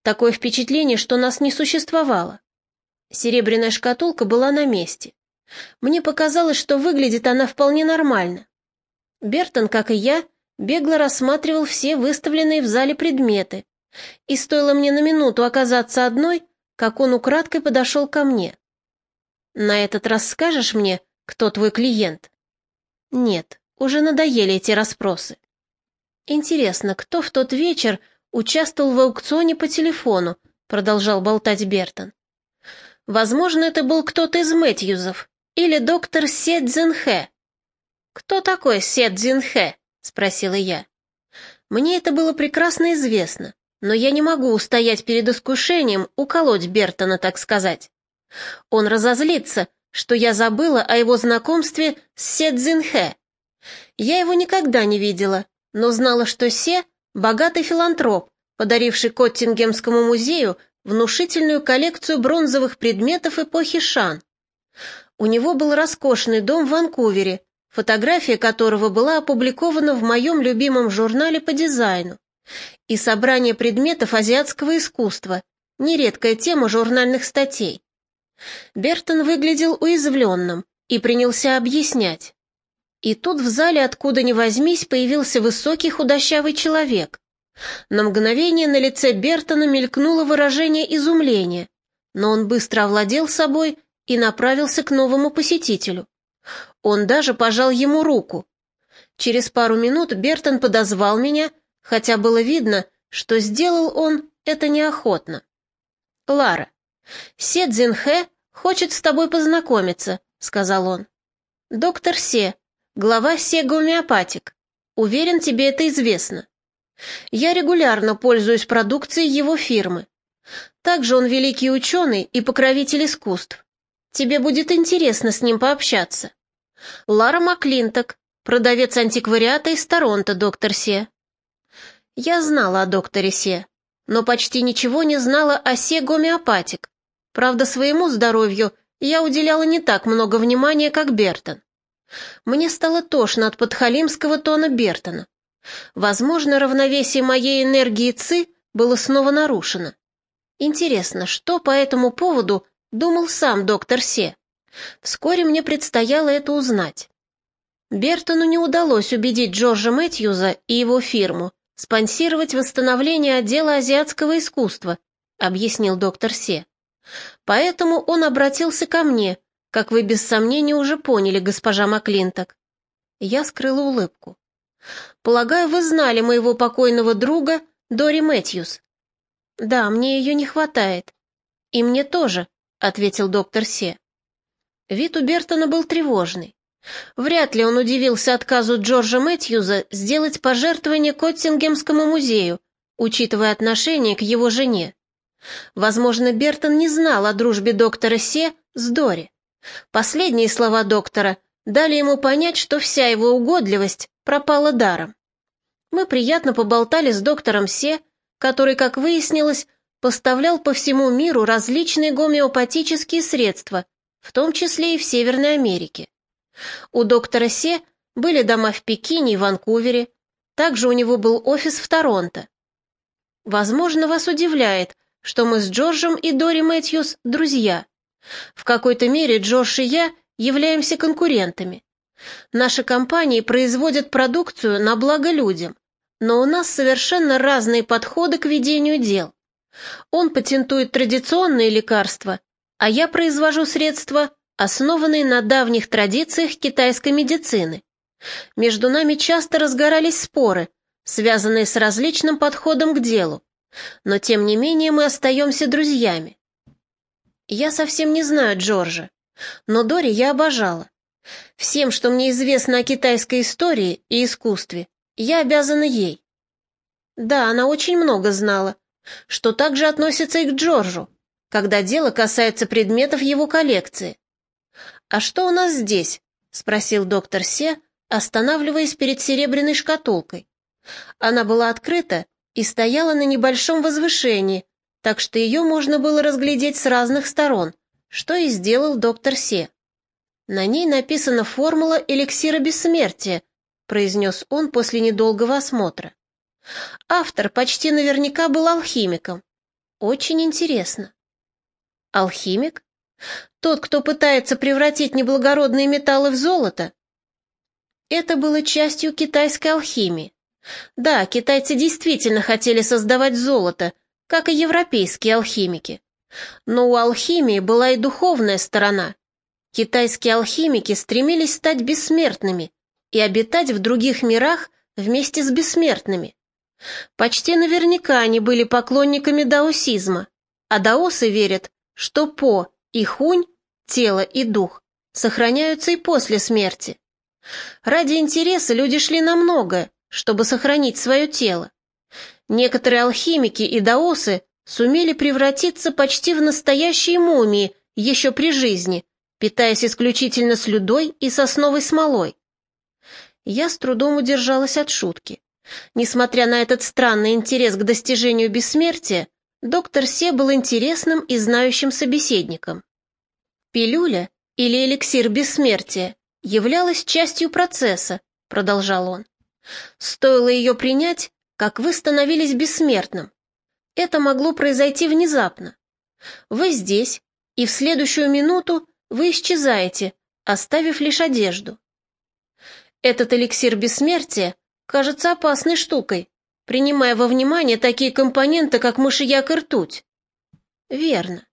Такое впечатление, что нас не существовало. Серебряная шкатулка была на месте. Мне показалось, что выглядит она вполне нормально. Бертон, как и я, бегло рассматривал все выставленные в зале предметы, и стоило мне на минуту оказаться одной, как он украдкой подошел ко мне. «На этот раз скажешь мне, кто твой клиент?» «Нет, уже надоели эти расспросы». «Интересно, кто в тот вечер участвовал в аукционе по телефону?» продолжал болтать Бертон. «Возможно, это был кто-то из Мэтьюзов или доктор Се Цзинхэ». «Кто такой Се Цзинхэ?» — спросила я. Мне это было прекрасно известно, но я не могу устоять перед искушением уколоть Бертона, так сказать. Он разозлится, что я забыла о его знакомстве с Се Цзинхэ. Я его никогда не видела, но знала, что Се — богатый филантроп, подаривший Коттингемскому музею внушительную коллекцию бронзовых предметов эпохи Шан. У него был роскошный дом в Ванкувере, фотография которого была опубликована в моем любимом журнале по дизайну, и собрание предметов азиатского искусства, нередкая тема журнальных статей. Бертон выглядел уязвленным и принялся объяснять. И тут в зале, откуда ни возьмись, появился высокий худощавый человек. На мгновение на лице Бертона мелькнуло выражение изумления, но он быстро овладел собой и направился к новому посетителю. Он даже пожал ему руку. Через пару минут Бертон подозвал меня, хотя было видно, что сделал он это неохотно. «Лара, Се Цзинхэ хочет с тобой познакомиться», — сказал он. «Доктор Се, глава Се Гомеопатик. Уверен, тебе это известно. Я регулярно пользуюсь продукцией его фирмы. Также он великий ученый и покровитель искусств. Тебе будет интересно с ним пообщаться. Лара Маклинток, продавец антиквариата из Торонто, доктор Се. Я знала о докторе Се, но почти ничего не знала о Се гомеопатик. Правда, своему здоровью я уделяла не так много внимания, как Бертон. Мне стало тошно от подхалимского тона Бертона. Возможно, равновесие моей энергии ЦИ было снова нарушено. Интересно, что по этому поводу думал сам доктор Се? Вскоре мне предстояло это узнать. Бертону не удалось убедить Джорджа Мэтьюза и его фирму спонсировать восстановление отдела азиатского искусства, объяснил доктор Се. Поэтому он обратился ко мне, как вы без сомнения уже поняли, госпожа Маклинток. Я скрыла улыбку. Полагаю, вы знали моего покойного друга Дори Мэтьюс. Да, мне ее не хватает. И мне тоже, ответил доктор Се. Вид у Бертона был тревожный. Вряд ли он удивился отказу Джорджа Мэтьюза сделать пожертвование Коттингемскому музею, учитывая отношение к его жене. Возможно, Бертон не знал о дружбе доктора Се с Дори. Последние слова доктора дали ему понять, что вся его угодливость пропала даром. Мы приятно поболтали с доктором Се, который, как выяснилось, поставлял по всему миру различные гомеопатические средства, в том числе и в Северной Америке. У доктора Се были дома в Пекине и Ванкувере, также у него был офис в Торонто. Возможно, вас удивляет, что мы с Джорджем и Дори Мэтьюс друзья. В какой-то мере Джордж и я являемся конкурентами. Наши компании производят продукцию на благо людям, но у нас совершенно разные подходы к ведению дел. Он патентует традиционные лекарства, а я произвожу средства, основанные на давних традициях китайской медицины. Между нами часто разгорались споры, связанные с различным подходом к делу, но тем не менее мы остаемся друзьями. Я совсем не знаю Джорджа, но Дори я обожала. Всем, что мне известно о китайской истории и искусстве, я обязана ей. Да, она очень много знала, что также относится и к Джорджу, когда дело касается предметов его коллекции. «А что у нас здесь?» — спросил доктор Се, останавливаясь перед серебряной шкатулкой. Она была открыта и стояла на небольшом возвышении, так что ее можно было разглядеть с разных сторон, что и сделал доктор Се. На ней написана формула эликсира бессмертия, произнес он после недолгого осмотра. Автор почти наверняка был алхимиком. Очень интересно. Алхимик? Тот, кто пытается превратить неблагородные металлы в золото? Это было частью китайской алхимии. Да, китайцы действительно хотели создавать золото, как и европейские алхимики. Но у алхимии была и духовная сторона. Китайские алхимики стремились стать бессмертными и обитать в других мирах вместе с бессмертными. Почти наверняка они были поклонниками даосизма, а даосы верят, что По и Хунь, тело и дух, сохраняются и после смерти. Ради интереса люди шли на многое, чтобы сохранить свое тело. Некоторые алхимики и даосы сумели превратиться почти в настоящие мумии еще при жизни, питаясь исключительно слюдой и сосновой смолой. Я с трудом удержалась от шутки. Несмотря на этот странный интерес к достижению бессмертия, доктор Се был интересным и знающим собеседником. Пилюля или эликсир бессмертия являлась частью процесса, продолжал он. Стоило ее принять, как вы становились бессмертным. Это могло произойти внезапно. Вы здесь, и в следующую минуту вы исчезаете, оставив лишь одежду. Этот эликсир бессмертия кажется опасной штукой, принимая во внимание такие компоненты, как мышьяк и ртуть. Верно.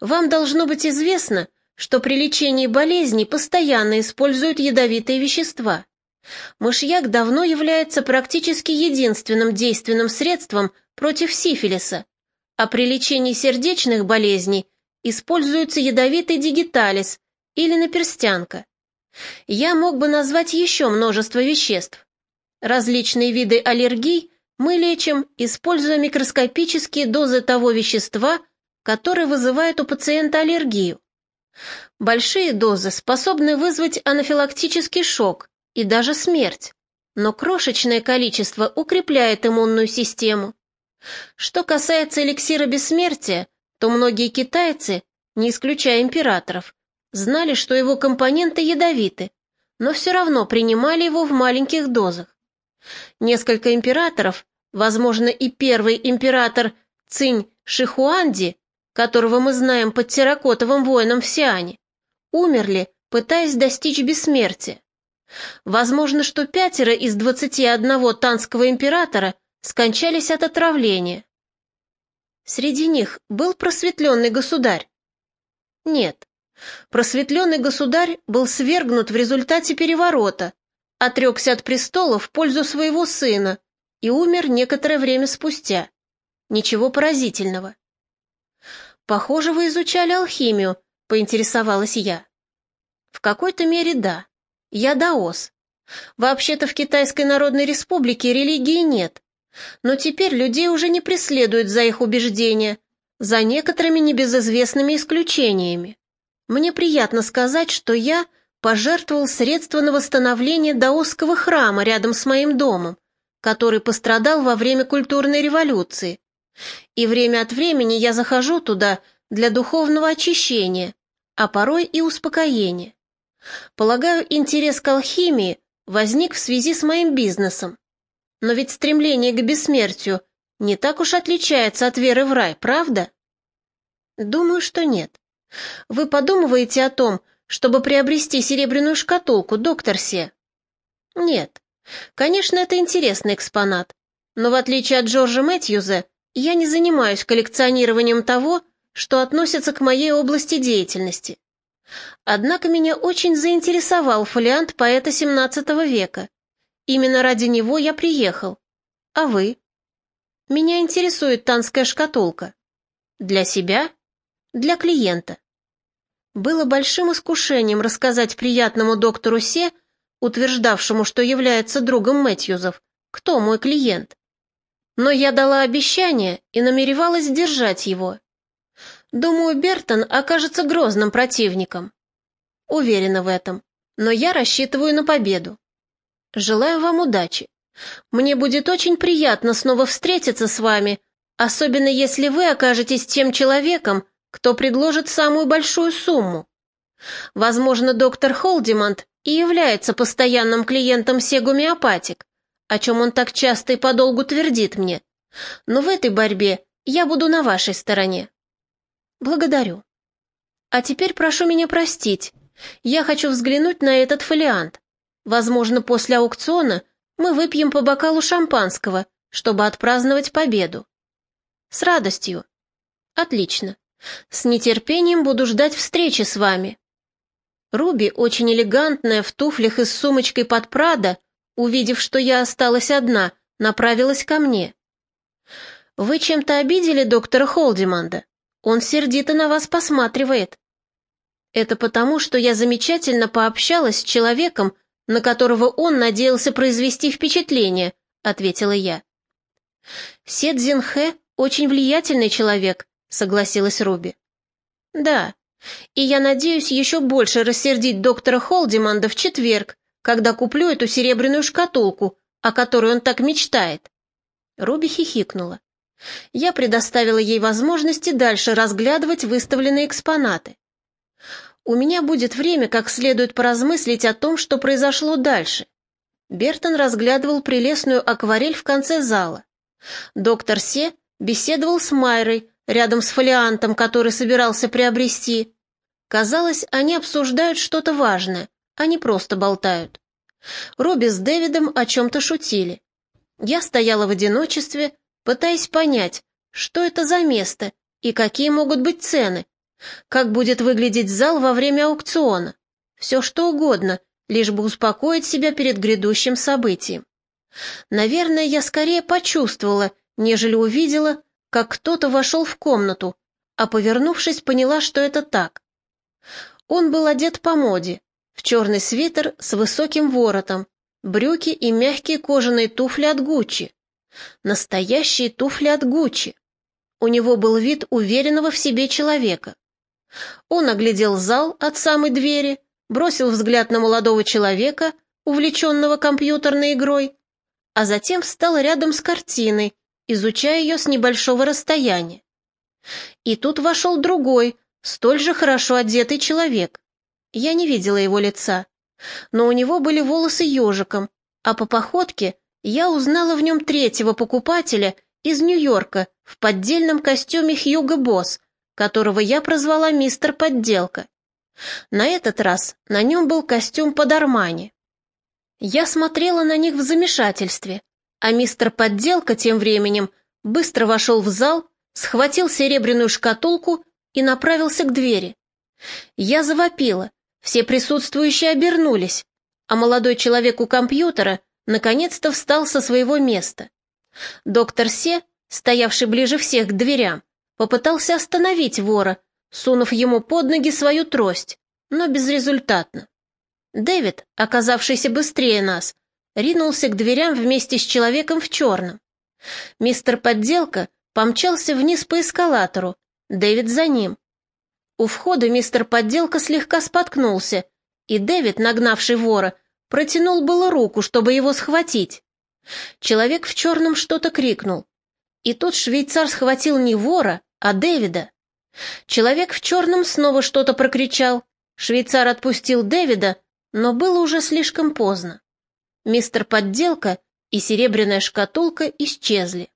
Вам должно быть известно, что при лечении болезней постоянно используют ядовитые вещества. Мышьяк давно является практически единственным действенным средством против сифилиса, а при лечении сердечных болезней используется ядовитый дигиталис или наперстянка. Я мог бы назвать еще множество веществ, Различные виды аллергий мы лечим, используя микроскопические дозы того вещества, которое вызывает у пациента аллергию. Большие дозы способны вызвать анафилактический шок и даже смерть, но крошечное количество укрепляет иммунную систему. Что касается эликсира бессмертия, то многие китайцы, не исключая императоров, знали, что его компоненты ядовиты, но все равно принимали его в маленьких дозах. Несколько императоров, возможно, и первый император Цинь Шихуанди, которого мы знаем под терракотовым воином в Сиане, умерли, пытаясь достичь бессмертия. Возможно, что пятеро из двадцати одного танского императора скончались от отравления. Среди них был просветленный государь? Нет. Просветленный государь был свергнут в результате переворота, отрекся от престола в пользу своего сына и умер некоторое время спустя. Ничего поразительного. «Похоже, вы изучали алхимию», — поинтересовалась я. «В какой-то мере да. Я даос. Вообще-то в Китайской Народной Республике религии нет, но теперь людей уже не преследуют за их убеждения, за некоторыми небезызвестными исключениями. Мне приятно сказать, что я пожертвовал средства на восстановление даосского храма рядом с моим домом, который пострадал во время культурной революции. И время от времени я захожу туда для духовного очищения, а порой и успокоения. Полагаю, интерес к алхимии возник в связи с моим бизнесом. Но ведь стремление к бессмертию не так уж отличается от веры в рай, правда? Думаю, что нет. Вы подумываете о том, чтобы приобрести серебряную шкатулку, доктор Се? Нет. Конечно, это интересный экспонат, но в отличие от Джорджа Мэтьюза, я не занимаюсь коллекционированием того, что относится к моей области деятельности. Однако меня очень заинтересовал фолиант поэта XVII века. Именно ради него я приехал. А вы? Меня интересует танская шкатулка. Для себя? Для клиента. Было большим искушением рассказать приятному доктору Се, утверждавшему, что является другом Мэтьюзов, кто мой клиент. Но я дала обещание и намеревалась сдержать его. Думаю, Бертон окажется грозным противником. Уверена в этом, но я рассчитываю на победу. Желаю вам удачи. Мне будет очень приятно снова встретиться с вами, особенно если вы окажетесь тем человеком, кто предложит самую большую сумму. Возможно, доктор Холдимант и является постоянным клиентом Сегумиопатик, о чем он так часто и подолгу твердит мне. Но в этой борьбе я буду на вашей стороне. Благодарю. А теперь прошу меня простить. Я хочу взглянуть на этот фолиант. Возможно, после аукциона мы выпьем по бокалу шампанского, чтобы отпраздновать победу. С радостью. Отлично. С нетерпением буду ждать встречи с вами. Руби, очень элегантная, в туфлях и с сумочкой под Прада, увидев, что я осталась одна, направилась ко мне. «Вы чем-то обидели доктора Холдиманда?» Он сердито на вас посматривает. Это потому, что я замечательно пообщалась с человеком, на которого он надеялся произвести впечатление, ответила я. Сет Зинхэ очень влиятельный человек, согласилась Руби. Да, и я надеюсь еще больше рассердить доктора Холдиманда в четверг, когда куплю эту серебряную шкатулку, о которой он так мечтает. Руби хихикнула. Я предоставила ей возможности дальше разглядывать выставленные экспонаты. У меня будет время как следует поразмыслить о том, что произошло дальше. Бертон разглядывал прелестную акварель в конце зала. Доктор Се беседовал с Майрой рядом с фолиантом, который собирался приобрести. Казалось, они обсуждают что-то важное, а не просто болтают. Робби с Дэвидом о чем-то шутили. Я стояла в одиночестве, пытаясь понять, что это за место и какие могут быть цены, как будет выглядеть зал во время аукциона. Все что угодно, лишь бы успокоить себя перед грядущим событием. Наверное, я скорее почувствовала, нежели увидела, как кто-то вошел в комнату, а повернувшись, поняла, что это так. Он был одет по моде, в черный свитер с высоким воротом, брюки и мягкие кожаные туфли от Гуччи. Настоящие туфли от Гуччи. У него был вид уверенного в себе человека. Он оглядел зал от самой двери, бросил взгляд на молодого человека, увлеченного компьютерной игрой, а затем встал рядом с картиной, изучая ее с небольшого расстояния. И тут вошел другой, столь же хорошо одетый человек. Я не видела его лица, но у него были волосы ежиком, а по походке я узнала в нем третьего покупателя из Нью-Йорка в поддельном костюме Хьюго Босс, которого я прозвала мистер Подделка. На этот раз на нем был костюм под Армани. Я смотрела на них в замешательстве, а мистер Подделка тем временем быстро вошел в зал, схватил серебряную шкатулку и направился к двери. Я завопила, все присутствующие обернулись, а молодой человек у компьютера наконец-то встал со своего места. Доктор Се, стоявший ближе всех к дверям, попытался остановить вора, сунув ему под ноги свою трость, но безрезультатно. Дэвид, оказавшийся быстрее нас, ринулся к дверям вместе с человеком в черном. Мистер Подделка помчался вниз по эскалатору, Дэвид за ним. У входа мистер Подделка слегка споткнулся, и Дэвид, нагнавший вора, протянул было руку, чтобы его схватить. Человек в черном что-то крикнул. И тут швейцар схватил не вора, а Дэвида. Человек в черном снова что-то прокричал. Швейцар отпустил Дэвида, но было уже слишком поздно. Мистер Подделка и серебряная шкатулка исчезли.